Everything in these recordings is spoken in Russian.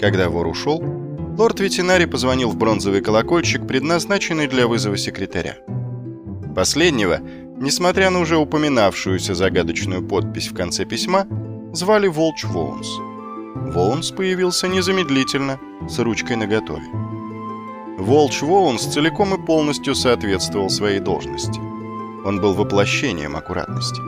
Когда вор ушел, лорд-ветеринарий позвонил в бронзовый колокольчик, предназначенный для вызова секретаря. Последнего, несмотря на уже упоминавшуюся загадочную подпись в конце письма, звали Волч Воунс. Воунс появился незамедлительно, с ручкой наготове. Волч Воунс целиком и полностью соответствовал своей должности. Он был воплощением аккуратности.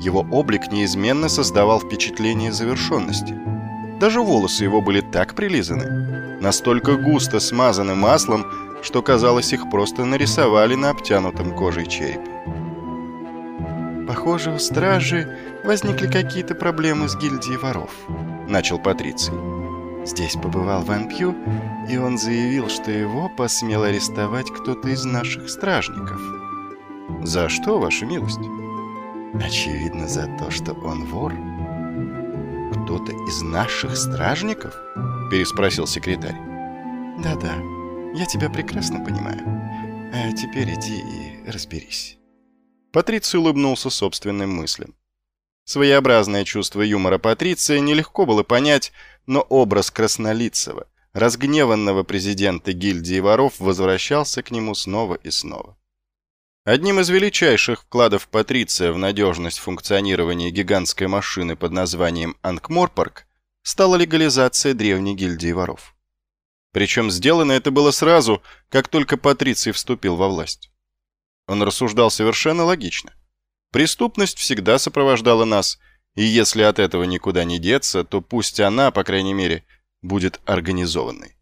Его облик неизменно создавал впечатление завершенности. Даже волосы его были так прилизаны, настолько густо смазаны маслом, что казалось, их просто нарисовали на обтянутом кожей черепе. «Похоже, у стражи возникли какие-то проблемы с гильдией воров», — начал Патриций. «Здесь побывал Ван Пью, и он заявил, что его посмел арестовать кто-то из наших стражников». «За что, ваша милость?» Очевидно, за то, что он вор. Кто-то из наших стражников? Переспросил секретарь. Да-да, я тебя прекрасно понимаю. А теперь иди и разберись. Патриций улыбнулся собственным мыслям. Своеобразное чувство юмора Патриция нелегко было понять, но образ краснолицего, разгневанного президента гильдии воров возвращался к нему снова и снова. Одним из величайших вкладов Патриция в надежность функционирования гигантской машины под названием Анкморпарк стала легализация древней гильдии воров. Причем сделано это было сразу, как только Патриций вступил во власть. Он рассуждал совершенно логично. Преступность всегда сопровождала нас, и если от этого никуда не деться, то пусть она, по крайней мере, будет организованной.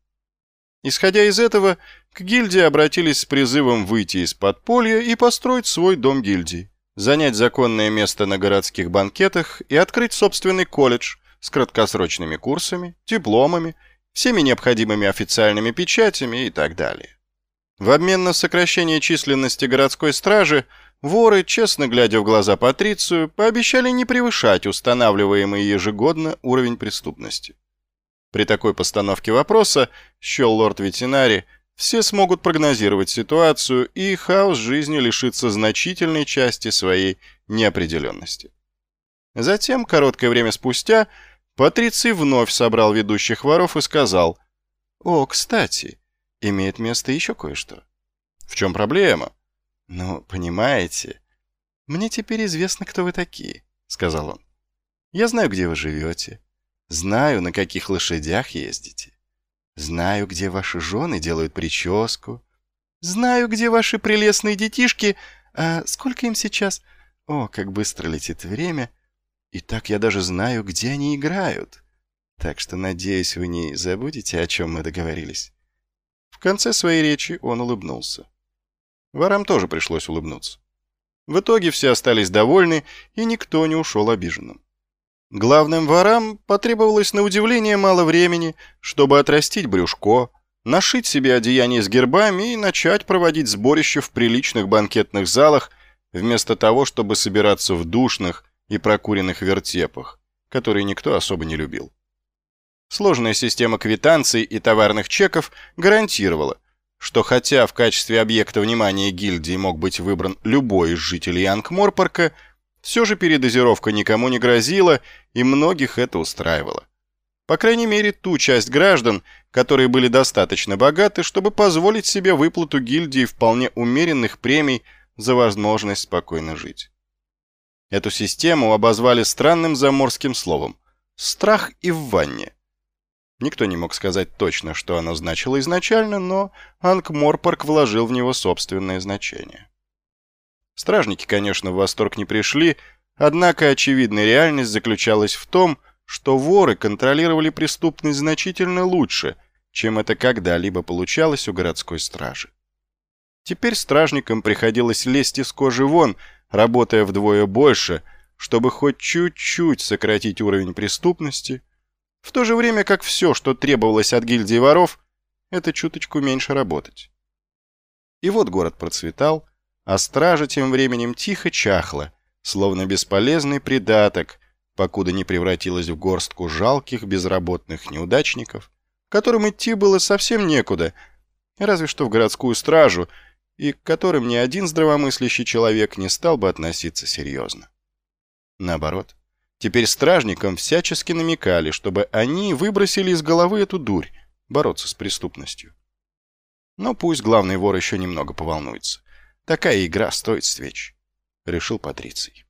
Исходя из этого, к гильдии обратились с призывом выйти из подполья и построить свой дом гильдии, занять законное место на городских банкетах и открыть собственный колледж с краткосрочными курсами, дипломами, всеми необходимыми официальными печатями и так далее. В обмен на сокращение численности городской стражи, воры, честно глядя в глаза Патрицию, пообещали не превышать устанавливаемый ежегодно уровень преступности. При такой постановке вопроса, счел лорд ветеринари, все смогут прогнозировать ситуацию, и хаос жизни лишится значительной части своей неопределенности. Затем, короткое время спустя, Патриций вновь собрал ведущих воров и сказал, «О, кстати, имеет место еще кое-что». «В чем проблема?» «Ну, понимаете, мне теперь известно, кто вы такие», — сказал он. «Я знаю, где вы живете, Знаю, на каких лошадях ездите. Знаю, где ваши жены делают прическу. Знаю, где ваши прелестные детишки. А сколько им сейчас? О, как быстро летит время. И так я даже знаю, где они играют. Так что, надеюсь, вы не забудете, о чем мы договорились. В конце своей речи он улыбнулся. Ворам тоже пришлось улыбнуться. В итоге все остались довольны, и никто не ушел обиженным. Главным ворам потребовалось на удивление мало времени, чтобы отрастить брюшко, нашить себе одеяние с гербами и начать проводить сборище в приличных банкетных залах, вместо того, чтобы собираться в душных и прокуренных вертепах, которые никто особо не любил. Сложная система квитанций и товарных чеков гарантировала, что хотя в качестве объекта внимания гильдии мог быть выбран любой из жителей Ангморпарка, все же передозировка никому не грозила, и многих это устраивало. По крайней мере, ту часть граждан, которые были достаточно богаты, чтобы позволить себе выплату гильдии вполне умеренных премий за возможность спокойно жить. Эту систему обозвали странным заморским словом «страх и в ванне». Никто не мог сказать точно, что оно значило изначально, но Анкморпарк вложил в него собственное значение. Стражники, конечно, в восторг не пришли, однако очевидная реальность заключалась в том, что воры контролировали преступность значительно лучше, чем это когда-либо получалось у городской стражи. Теперь стражникам приходилось лезть из кожи вон, работая вдвое больше, чтобы хоть чуть-чуть сократить уровень преступности, в то же время как все, что требовалось от гильдии воров, это чуточку меньше работать. И вот город процветал, а стража тем временем тихо чахла, словно бесполезный придаток, покуда не превратилась в горстку жалких безработных неудачников, которым идти было совсем некуда, разве что в городскую стражу, и к которым ни один здравомыслящий человек не стал бы относиться серьезно. Наоборот, Теперь стражникам всячески намекали, чтобы они выбросили из головы эту дурь, бороться с преступностью. Но пусть главный вор еще немного поволнуется. Такая игра стоит свеч, решил Патриций.